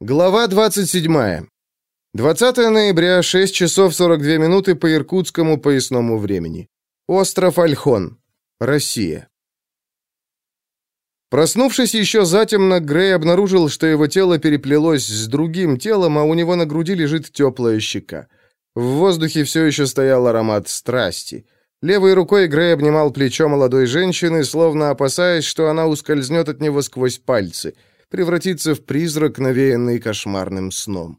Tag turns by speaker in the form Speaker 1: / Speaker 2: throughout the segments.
Speaker 1: Глава 27. 20 ноября, 6 часов 42 минуты по иркутскому поясному времени. Остров Альхон. Россия. Проснувшись еще затемно, Грей обнаружил, что его тело переплелось с другим телом, а у него на груди лежит теплая щека. В воздухе все еще стоял аромат страсти. Левой рукой Грей обнимал плечо молодой женщины, словно опасаясь, что она ускользнет от него сквозь пальцы — превратиться в призрак, навеянный кошмарным сном.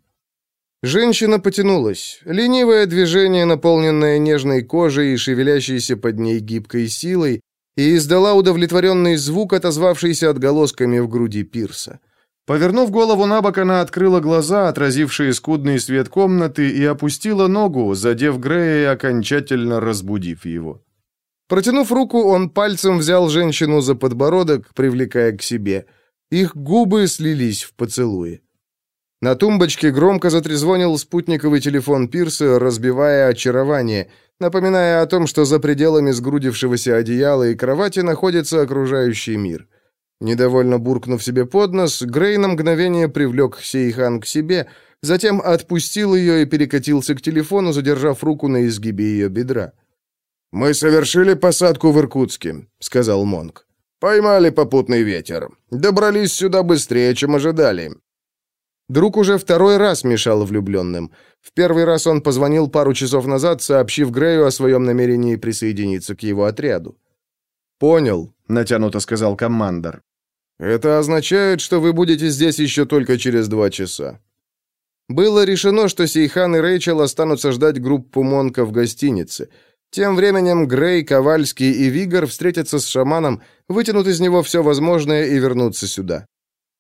Speaker 1: Женщина потянулась. Ленивое движение, наполненное нежной кожей и шевелящейся под ней гибкой силой, и издала удовлетворенный звук, отозвавшийся отголосками в груди Пирса. Повернув голову на бок, она открыла глаза, отразившие скудный свет комнаты, и опустила ногу, задев Грея и окончательно разбудив его. Протянув руку, он пальцем взял женщину за подбородок, привлекая к себе – их губы слились в поцелуе. На тумбочке громко затрезвонил спутниковый телефон Пирса, разбивая очарование, напоминая о том, что за пределами сгрудившегося одеяла и кровати находится окружающий мир. Недовольно буркнув себе под нос, Грей на мгновение привлек Сейхан к себе, затем отпустил ее и перекатился к телефону, задержав руку на изгибе ее бедра. «Мы совершили посадку в Иркутске», — сказал Монг. Поймали попутный ветер. Добрались сюда быстрее, чем ожидали. Друг уже второй раз мешал влюбленным. В первый раз он позвонил пару часов назад, сообщив Грею о своем намерении присоединиться к его отряду. «Понял», — натянуто сказал командор. «Это означает, что вы будете здесь еще только через два часа». Было решено, что Сейхан и Рэйчел останутся ждать группу Монка в гостинице — тем временем Грей, Ковальский и Вигор встретятся с шаманом, вытянут из него все возможное и вернутся сюда.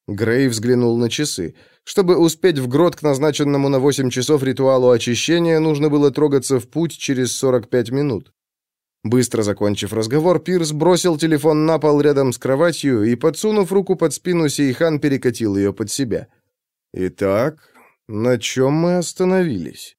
Speaker 1: Грей взглянул на часы. Чтобы успеть в грот к назначенному на 8 часов ритуалу очищения, нужно было трогаться в путь через 45 минут. Быстро закончив разговор, Пирс бросил телефон на пол рядом с кроватью и, подсунув руку под спину, Сейхан перекатил ее под себя. «Итак, на чем мы остановились?»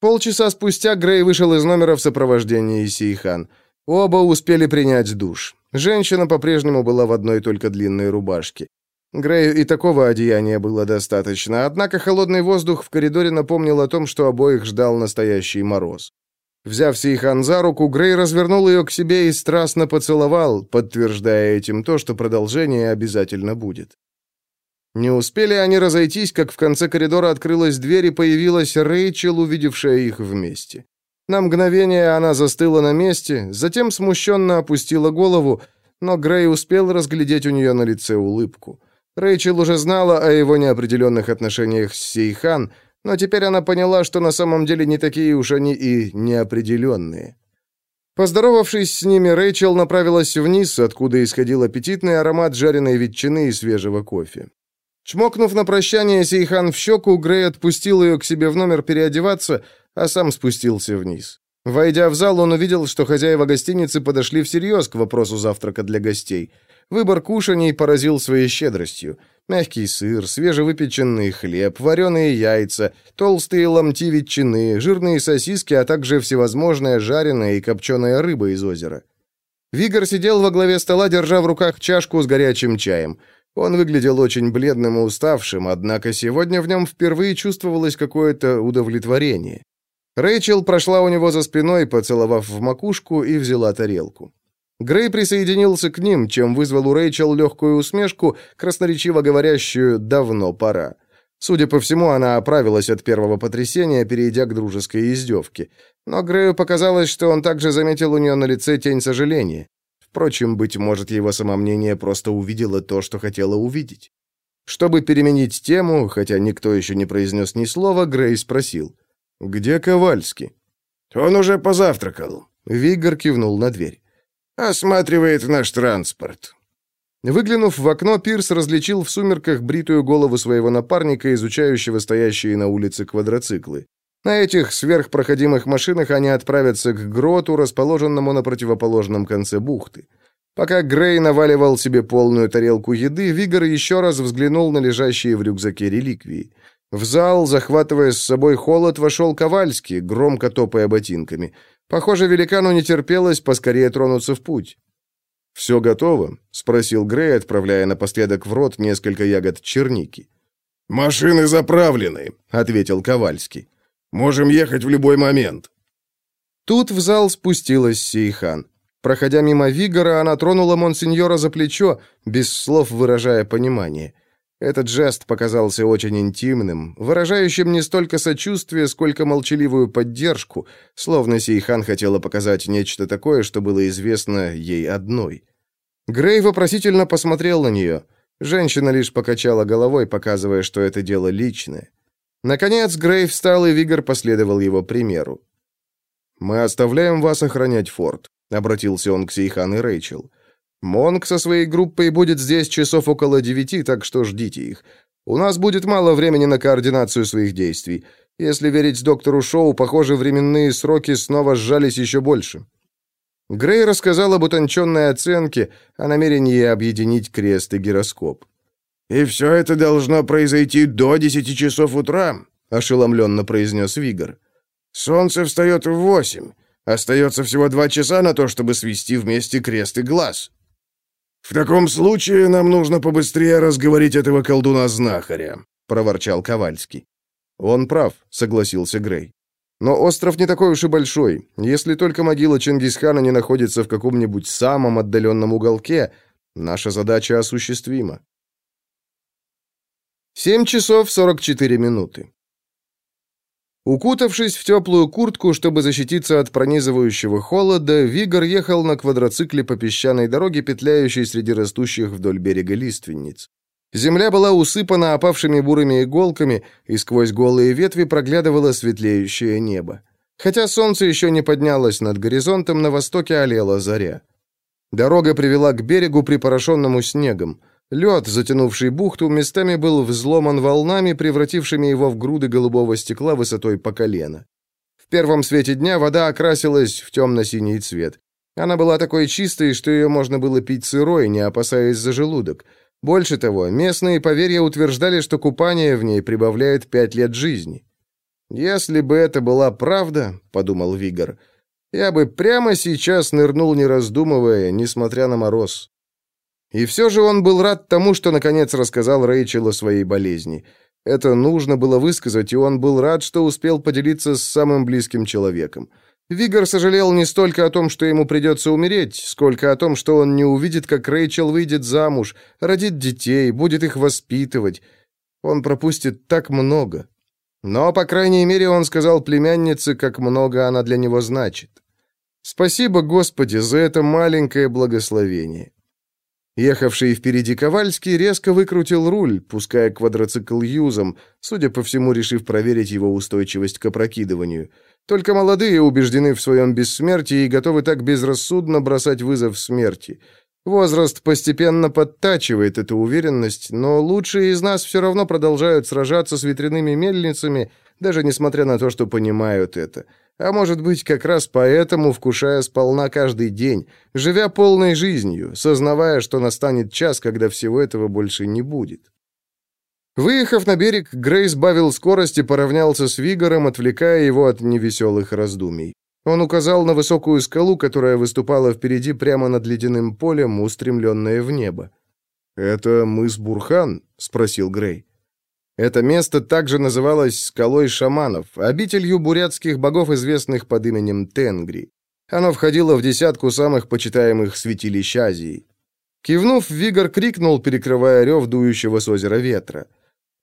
Speaker 1: Полчаса спустя Грей вышел из номера в сопровождении Сейхан. Оба успели принять душ. Женщина по-прежнему была в одной только длинной рубашке. Грею и такого одеяния было достаточно, однако холодный воздух в коридоре напомнил о том, что обоих ждал настоящий мороз. Взяв Сейхан за руку, Грей развернул ее к себе и страстно поцеловал, подтверждая этим то, что продолжение обязательно будет. Не успели они разойтись, как в конце коридора открылась дверь и появилась Рэйчел, увидевшая их вместе. На мгновение она застыла на месте, затем смущенно опустила голову, но Грей успел разглядеть у нее на лице улыбку. Рэйчел уже знала о его неопределенных отношениях с Сейхан, но теперь она поняла, что на самом деле не такие уж они и неопределенные. Поздоровавшись с ними, Рэйчел направилась вниз, откуда исходил аппетитный аромат жареной ветчины и свежего кофе. Чмокнув на прощание Сейхан в щеку, Грей отпустил ее к себе в номер переодеваться, а сам спустился вниз. Войдя в зал, он увидел, что хозяева гостиницы подошли всерьез к вопросу завтрака для гостей. Выбор кушаний поразил своей щедростью. Мягкий сыр, свежевыпеченный хлеб, вареные яйца, толстые ломти ветчины, жирные сосиски, а также всевозможная жареная и копченая рыба из озера. Вигор сидел во главе стола, держа в руках чашку с горячим чаем. Он выглядел очень бледным и уставшим, однако сегодня в нем впервые чувствовалось какое-то удовлетворение. Рэйчел прошла у него за спиной, поцеловав в макушку, и взяла тарелку. Грей присоединился к ним, чем вызвал у Рэйчел легкую усмешку, красноречиво говорящую «давно пора». Судя по всему, она оправилась от первого потрясения, перейдя к дружеской издевке. Но Грею показалось, что он также заметил у нее на лице тень сожаления. Впрочем, быть может, его самомнение просто увидело то, что хотело увидеть. Чтобы переменить тему, хотя никто еще не произнес ни слова, Грей спросил. «Где Ковальский?» «Он уже позавтракал», — Вигор кивнул на дверь. «Осматривает наш транспорт». Выглянув в окно, Пирс различил в сумерках бритую голову своего напарника, изучающего стоящие на улице квадроциклы. На этих сверхпроходимых машинах они отправятся к гроту, расположенному на противоположном конце бухты. Пока Грей наваливал себе полную тарелку еды, Вигор еще раз взглянул на лежащие в рюкзаке реликвии. В зал, захватывая с собой холод, вошел Ковальский, громко топая ботинками. Похоже, великану не терпелось поскорее тронуться в путь. «Все готово?» — спросил Грей, отправляя напоследок в рот несколько ягод черники.
Speaker 2: «Машины заправлены», — ответил Ковальский. «Можем ехать в любой момент».
Speaker 1: Тут в зал спустилась Сейхан. Проходя мимо Вигора, она тронула монсеньора за плечо, без слов выражая понимание. Этот жест показался очень интимным, выражающим не столько сочувствие, сколько молчаливую поддержку, словно Сейхан хотела показать нечто такое, что было известно ей одной. Грей вопросительно посмотрел на нее. Женщина лишь покачала головой, показывая, что это дело личное. Наконец Грей встал, и Вигор последовал его примеру. «Мы оставляем вас охранять форт», — обратился он к Сейхан и Рэйчел. Монк со своей группой будет здесь часов около девяти, так что ждите их. У нас будет мало времени на координацию своих действий. Если верить доктору Шоу, похоже, временные сроки снова сжались еще больше». Грей рассказал об утонченной оценке, о намерении объединить крест и гироскоп.
Speaker 2: «И все это должно произойти до десяти часов утра», — ошеломленно произнес Вигор. «Солнце встает в восемь. Остается всего два часа на то, чтобы свести вместе крест и глаз». «В таком случае нам нужно побыстрее разговорить этого колдуна-знахаря», — проворчал Ковальский.
Speaker 1: «Он прав», — согласился Грей. «Но остров не такой уж и большой. Если только могила Чингисхана не находится в каком-нибудь самом отдаленном уголке, наша задача осуществима». Семь часов сорок четыре минуты. Укутавшись в теплую куртку, чтобы защититься от пронизывающего холода, Вигор ехал на квадроцикле по песчаной дороге, петляющей среди растущих вдоль берега лиственниц. Земля была усыпана опавшими бурыми иголками, и сквозь голые ветви проглядывало светлеющее небо. Хотя солнце еще не поднялось над горизонтом, на востоке олела заря. Дорога привела к берегу, припорошенному снегом. Лед, затянувший бухту, местами был взломан волнами, превратившими его в груды голубого стекла высотой по колено. В первом свете дня вода окрасилась в темно-синий цвет. Она была такой чистой, что ее можно было пить сырой, не опасаясь за желудок. Больше того, местные поверья утверждали, что купание в ней прибавляет пять лет жизни. «Если бы это была правда», — подумал Вигор, — «я бы прямо сейчас нырнул, не раздумывая, несмотря на мороз». И все же он был рад тому, что наконец рассказал Рэйчел о своей болезни. Это нужно было высказать, и он был рад, что успел поделиться с самым близким человеком. Вигор сожалел не столько о том, что ему придется умереть, сколько о том, что он не увидит, как Рэйчел выйдет замуж, родит детей, будет их воспитывать. Он пропустит так много. Но, по крайней мере, он сказал племяннице, как много она для него значит. Спасибо, Господи, за это маленькое благословение. Ехавший впереди Ковальский резко выкрутил руль, пуская квадроцикл юзом, судя по всему, решив проверить его устойчивость к опрокидыванию. Только молодые убеждены в своем бессмертии и готовы так безрассудно бросать вызов смерти. Возраст постепенно подтачивает эту уверенность, но лучшие из нас все равно продолжают сражаться с ветряными мельницами, даже несмотря на то, что понимают это. А может быть, как раз поэтому, вкушая сполна каждый день, живя полной жизнью, сознавая, что настанет час, когда всего этого больше не будет. Выехав на берег, Грейс бавил скорость и поравнялся с Вигором, отвлекая его от невеселых раздумий. Он указал на высокую скалу, которая выступала впереди прямо над ледяным полем, устремленное в небо. «Это мыс Бурхан?» — спросил Грей. Это место также называлось «Скалой шаманов», обителью бурятских богов, известных под именем Тенгри. Оно входило в десятку самых почитаемых святилищ Азии. Кивнув, Вигор крикнул, перекрывая рев дующего с озера ветра.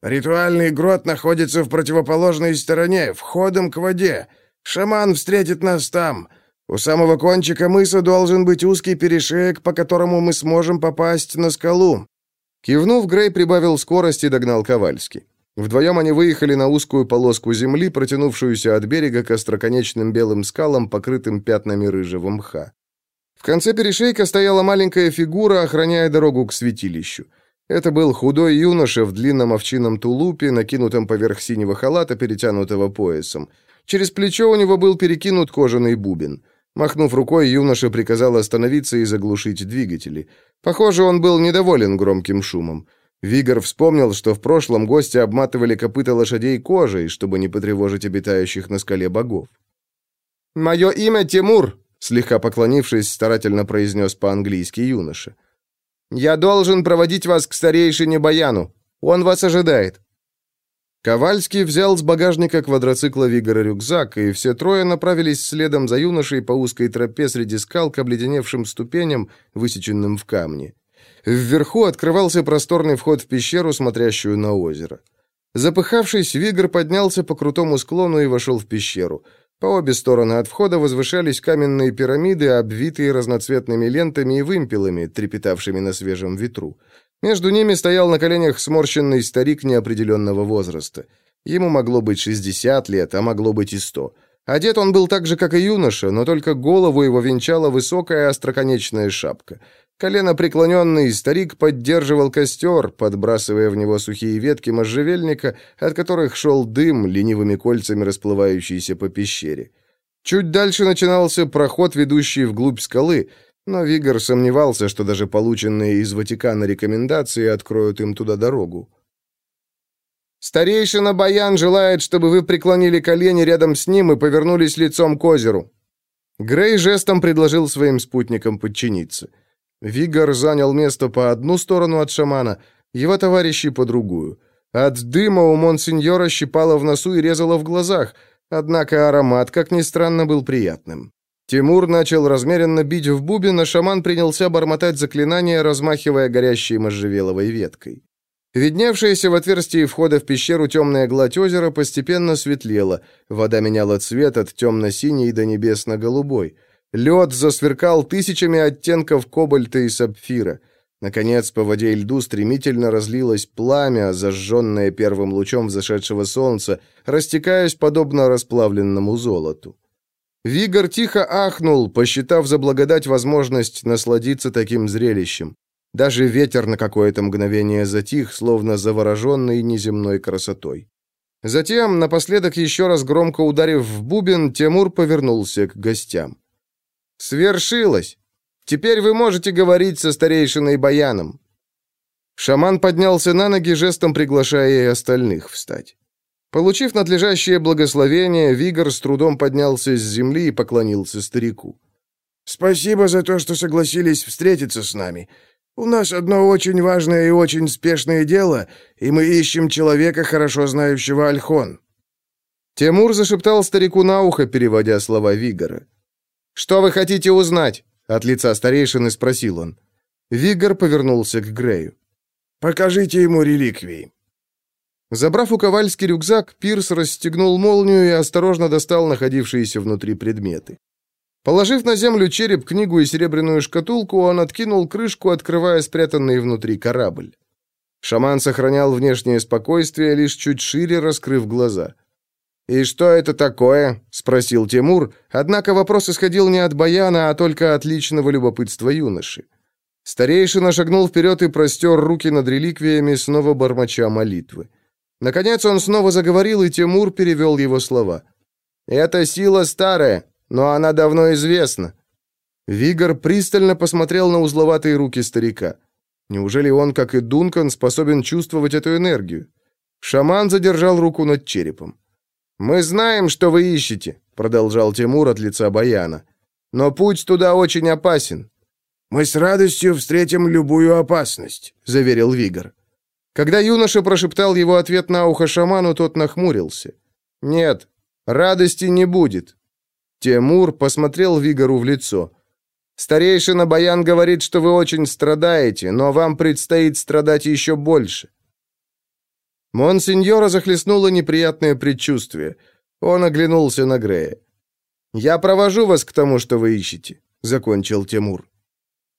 Speaker 1: «Ритуальный грот находится в противоположной стороне, входом к воде. Шаман встретит нас там. У самого кончика мыса должен быть узкий перешеек, по которому мы сможем попасть на скалу. Кивнув, Грей прибавил скорость и догнал Ковальски. Вдвоем они выехали на узкую полоску земли, протянувшуюся от берега к остроконечным белым скалам, покрытым пятнами рыжего мха. В конце перешейка стояла маленькая фигура, охраняя дорогу к святилищу. Это был худой юноша в длинном овчинном тулупе, накинутом поверх синего халата, перетянутого поясом. Через плечо у него был перекинут кожаный бубен. Махнув рукой, юноша приказал остановиться и заглушить двигатели. Похоже, он был недоволен громким шумом. Вигор вспомнил, что в прошлом гости обматывали копыта лошадей кожей, чтобы не потревожить обитающих на скале богов. «Мое имя Тимур», — слегка поклонившись, старательно произнес по-английски юноша. «Я должен проводить вас к старейшине Баяну. Он вас ожидает». Ковальский взял с багажника квадроцикла Вигора рюкзак, и все трое направились следом за юношей по узкой тропе среди скал к обледеневшим ступеням, высеченным в камне. Вверху открывался просторный вход в пещеру, смотрящую на озеро. Запыхавшись, Вигр поднялся по крутому склону и вошел в пещеру. По обе стороны от входа возвышались каменные пирамиды, обвитые разноцветными лентами и вымпелами, трепетавшими на свежем ветру. Между ними стоял на коленях сморщенный старик неопределенного возраста. Ему могло быть 60 лет, а могло быть и 100. Одет он был так же, как и юноша, но только голову его венчала высокая остроконечная шапка. Колено преклоненный старик поддерживал костер, подбрасывая в него сухие ветки можжевельника, от которых шел дым, ленивыми кольцами расплывающийся по пещере. Чуть дальше начинался проход, ведущий вглубь скалы, но Вигор сомневался, что даже полученные из Ватикана рекомендации откроют им туда дорогу. «Старейшина Баян желает, чтобы вы преклонили колени рядом с ним и повернулись лицом к озеру». Грей жестом предложил своим спутникам подчиниться. Вигор занял место по одну сторону от шамана, его товарищи по другую. От дыма у монсеньора щипало в носу и резало в глазах, однако аромат, как ни странно, был приятным. Тимур начал размеренно бить в бубен, а шаман принялся бормотать заклинания, размахивая горящей можжевеловой веткой. Видневшаяся в отверстии входа в пещеру темная гладь озера постепенно светлела, вода меняла цвет от темно-синей до небесно-голубой. Лед засверкал тысячами оттенков кобальта и сапфира. Наконец, по воде и льду стремительно разлилось пламя, зажженное первым лучом взошедшего солнца, растекаясь подобно расплавленному золоту. Вигор тихо ахнул, посчитав за благодать возможность насладиться таким зрелищем. Даже ветер на какое-то мгновение затих, словно завороженный неземной красотой. Затем, напоследок еще раз громко ударив в бубен, Тимур повернулся к гостям. «Свершилось! Теперь вы можете говорить со старейшиной Баяном!» Шаман поднялся на ноги, жестом приглашая и остальных встать. Получив надлежащее благословение, Вигор с трудом поднялся с земли и поклонился старику.
Speaker 2: «Спасибо за то, что согласились встретиться с нами. У нас одно очень важное и очень спешное дело, и мы ищем человека, хорошо знающего Альхон».
Speaker 1: Тимур зашептал старику на ухо, переводя слова Вигора. «Что вы хотите узнать?» — от лица старейшины спросил он. Вигор повернулся к Грею.
Speaker 2: «Покажите ему реликвии».
Speaker 1: Забрав у Ковальски рюкзак, Пирс расстегнул молнию и осторожно достал находившиеся внутри предметы. Положив на землю череп, книгу и серебряную шкатулку, он откинул крышку, открывая спрятанный внутри корабль. Шаман сохранял внешнее спокойствие, лишь чуть шире раскрыв глаза. «И что это такое?» — спросил Тимур, однако вопрос исходил не от Баяна, а только от личного любопытства юноши. Старейшина шагнул вперед и простер руки над реликвиями, снова бормоча молитвы. Наконец он снова заговорил, и Тимур перевел его слова. «Это сила старая, но она давно известна». Вигор пристально посмотрел на узловатые руки старика. Неужели он, как и Дункан, способен чувствовать эту энергию? Шаман задержал руку над черепом. «Мы знаем, что вы ищете», — продолжал Тимур от лица Баяна. «Но путь туда очень опасен».
Speaker 2: «Мы с радостью встретим любую опасность», — заверил Вигор.
Speaker 1: Когда юноша прошептал его ответ на ухо шаману, тот нахмурился. «Нет, радости не будет». Тимур посмотрел Вигору в лицо. «Старейшина Баян говорит, что вы очень страдаете, но вам предстоит страдать еще больше». Монсеньора захлестнуло неприятное предчувствие. Он оглянулся на Грея. «Я провожу вас к тому, что вы ищете», — закончил Тимур.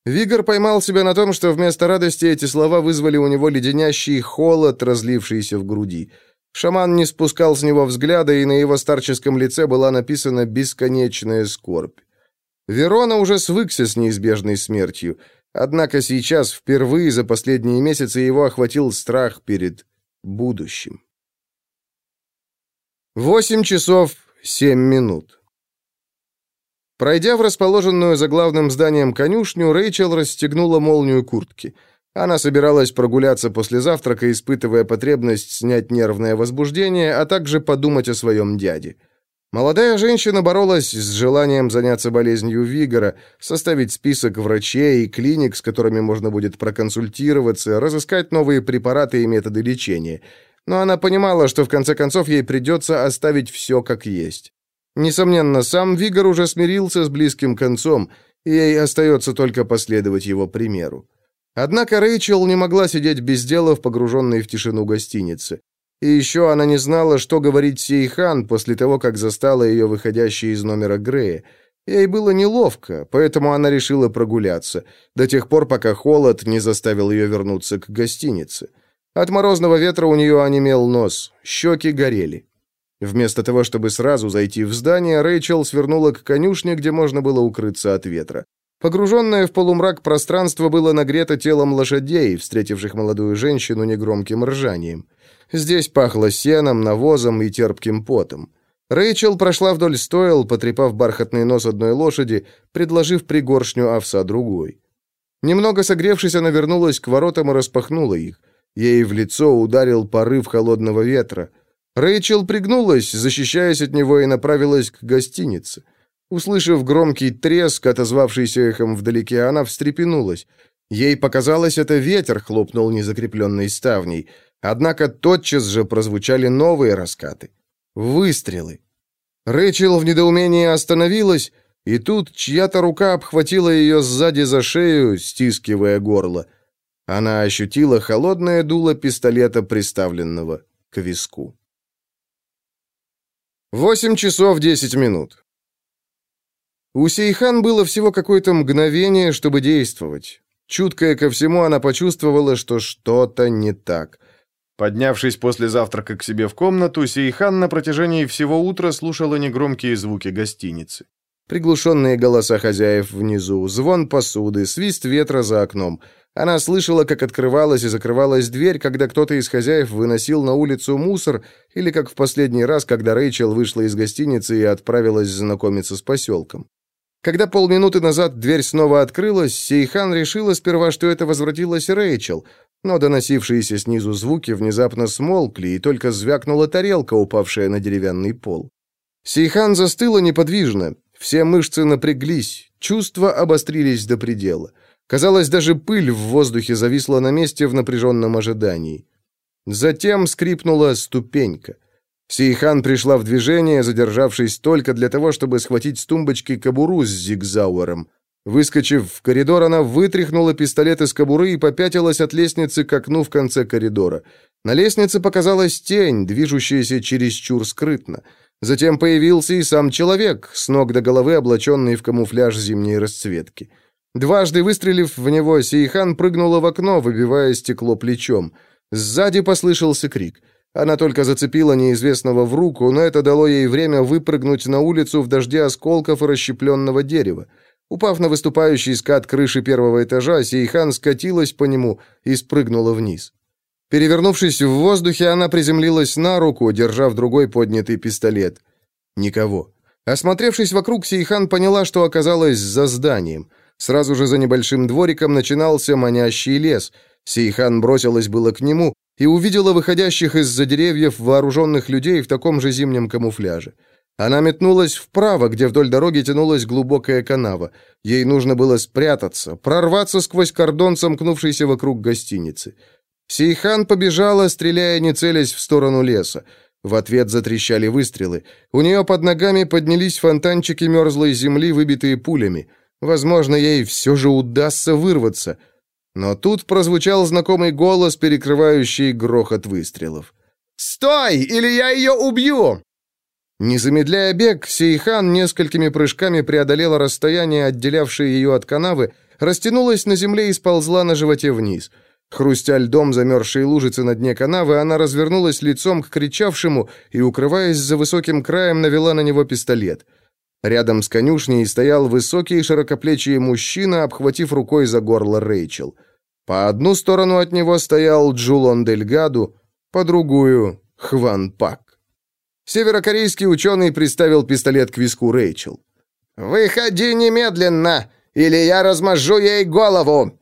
Speaker 1: Вигор поймал себя на том, что вместо радости эти слова вызвали у него леденящий холод, разлившийся в груди. Шаман не спускал с него взгляда, и на его старческом лице была написана бесконечная скорбь. Верона уже свыкся с неизбежной смертью, однако сейчас, впервые за последние месяцы, его охватил страх перед будущим. Восемь часов семь минут. Пройдя в расположенную за главным зданием конюшню, Рэйчел расстегнула молнию куртки. Она собиралась прогуляться после завтрака, испытывая потребность снять нервное возбуждение, а также подумать о своем дяде. Молодая женщина боролась с желанием заняться болезнью Вигора, составить список врачей и клиник, с которыми можно будет проконсультироваться, разыскать новые препараты и методы лечения. но она понимала, что в конце концов ей придется оставить все как есть. Несомненно, сам Вигор уже смирился с близким концом, и ей остается только последовать его примеру. Однако Рэйчел не могла сидеть без дела в погруженной в тишину гостинице. И еще она не знала, что говорить Сейхан после того, как застала ее выходящей из номера Грея. Ей было неловко, поэтому она решила прогуляться, до тех пор, пока холод не заставил ее вернуться к гостинице. От морозного ветра у нее онемел нос, щеки горели. Вместо того, чтобы сразу зайти в здание, Рэйчел свернула к конюшне, где можно было укрыться от ветра. Погруженное в полумрак пространство было нагрето телом лошадей, встретивших молодую женщину негромким ржанием. Здесь пахло сеном, навозом и терпким потом. Рэйчел прошла вдоль стойл, потрепав бархатный нос одной лошади, предложив пригоршню овса другой. Немного согревшись, она вернулась к воротам и распахнула их. Ей в лицо ударил порыв холодного ветра. Рэйчел пригнулась, защищаясь от него, и направилась к гостинице. Услышав громкий треск, отозвавшийся эхом вдалеке, она встрепенулась. Ей показалось, это ветер хлопнул незакрепленной ставней. Однако тотчас же прозвучали новые раскаты. Выстрелы. Рэйчел в недоумении остановилась, и тут чья-то рука обхватила ее сзади за шею, стискивая горло. Она ощутила холодное дуло пистолета, приставленного к виску. Восемь часов десять минут. У Сейхан было всего какое-то мгновение, чтобы действовать. Чуткая ко всему, она почувствовала, что что-то не так. Поднявшись после завтрака к себе в комнату, Сейхан на протяжении всего утра слушала негромкие звуки гостиницы. Приглушенные голоса хозяев внизу, звон посуды, свист ветра за окном. Она слышала, как открывалась и закрывалась дверь, когда кто-то из хозяев выносил на улицу мусор, или как в последний раз, когда Рэйчел вышла из гостиницы и отправилась знакомиться с поселком. Когда полминуты назад дверь снова открылась, Сейхан решила сперва, что это возвратилась Рэйчел, но доносившиеся снизу звуки внезапно смолкли, и только звякнула тарелка, упавшая на деревянный пол. Сейхан застыла неподвижно, все мышцы напряглись, чувства обострились до предела. Казалось, даже пыль в воздухе зависла на месте в напряженном ожидании. Затем скрипнула ступенька — Сейхан пришла в движение, задержавшись только для того, чтобы схватить с тумбочки кобуру с зигзауэром. Выскочив в коридор, она вытряхнула пистолет из кобуры и попятилась от лестницы к окну в конце коридора. На лестнице показалась тень, движущаяся чересчур скрытно. Затем появился и сам человек, с ног до головы облаченный в камуфляж зимней расцветки. Дважды выстрелив в него, Сейхан прыгнула в окно, выбивая стекло плечом. Сзади послышался крик — она только зацепила неизвестного в руку, но это дало ей время выпрыгнуть на улицу в дожде осколков и расщепленного дерева. Упав на выступающий скат крыши первого этажа, Сейхан скатилась по нему и спрыгнула вниз. Перевернувшись в воздухе, она приземлилась на руку, держа в другой поднятый пистолет. Никого. Осмотревшись вокруг, Сейхан поняла, что оказалась за зданием. Сразу же за небольшим двориком начинался манящий лес. Сейхан бросилась было к нему, и увидела выходящих из-за деревьев вооруженных людей в таком же зимнем камуфляже. Она метнулась вправо, где вдоль дороги тянулась глубокая канава. Ей нужно было спрятаться, прорваться сквозь кордон, сомкнувшийся вокруг гостиницы. Сейхан побежала, стреляя, не целясь в сторону леса. В ответ затрещали выстрелы. У нее под ногами поднялись фонтанчики мерзлой земли, выбитые пулями. Возможно, ей все же удастся вырваться. Но тут прозвучал знакомый голос, перекрывающий грохот выстрелов. «Стой, или я ее убью!» Не замедляя бег, Сейхан несколькими прыжками преодолела расстояние, отделявшее ее от канавы, растянулась на земле и сползла на животе вниз. Хрустя льдом замерзшей лужицы на дне канавы, она развернулась лицом к кричавшему и, укрываясь за высоким краем, навела на него пистолет. Рядом с конюшней стоял высокий широкоплечий мужчина, обхватив рукой за горло Рэйчел. По одну сторону от него стоял Джулон Дельгаду, по другую — Хван Пак. Северокорейский ученый приставил пистолет к виску Рэйчел. «Выходи немедленно, или я размажу ей голову!»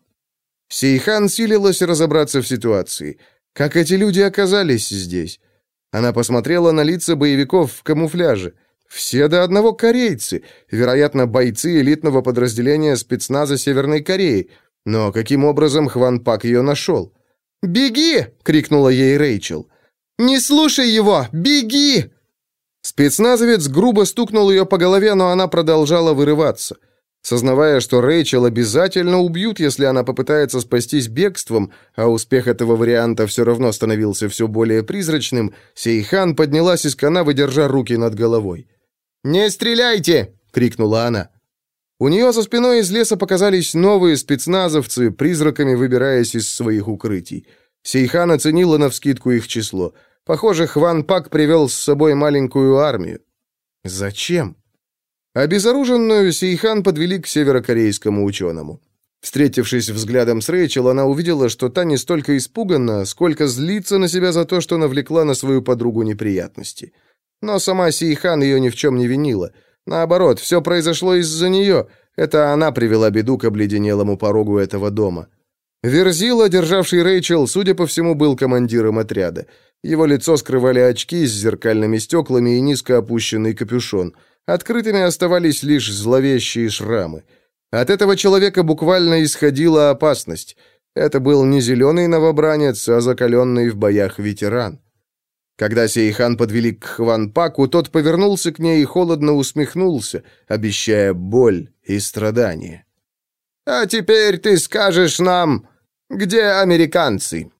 Speaker 1: Сейхан силилась разобраться в ситуации. Как эти люди оказались здесь? Она посмотрела на лица боевиков в камуфляже. Все до одного корейцы, вероятно, бойцы элитного подразделения спецназа Северной Кореи — но каким образом Хван Пак ее нашел? «Беги!» — крикнула ей Рэйчел. «Не слушай его! Беги!» Спецназовец грубо стукнул ее по голове, но она продолжала вырываться. Сознавая, что Рэйчел обязательно убьют, если она попытается спастись бегством, а успех этого варианта все равно становился все более призрачным, Сейхан поднялась из канавы, держа руки над головой. «Не стреляйте!» — крикнула она. У нее за спиной из леса показались новые спецназовцы, призраками выбираясь из своих укрытий. Сейхан оценила навскидку их число. Похоже, Хван Пак привел с собой маленькую армию. Зачем? Обезоруженную Сейхан подвели к северокорейскому ученому. Встретившись взглядом с Рэйчел, она увидела, что та не столько испугана, сколько злится на себя за то, что навлекла на свою подругу неприятности. Но сама Сейхан ее ни в чем не винила. Наоборот, все произошло из-за нее. Это она привела беду к обледенелому порогу этого дома. Верзила, державший Рэйчел, судя по всему, был командиром отряда. Его лицо скрывали очки с зеркальными стеклами и низко опущенный капюшон – Открытыми оставались лишь зловещие шрамы. От этого человека буквально исходила опасность. Это был не зеленый новобранец, а закаленный в боях ветеран. Когда Сейхан подвели к Хванпаку, тот повернулся к ней и холодно усмехнулся, обещая боль и страдания. «А теперь ты скажешь нам, где американцы?»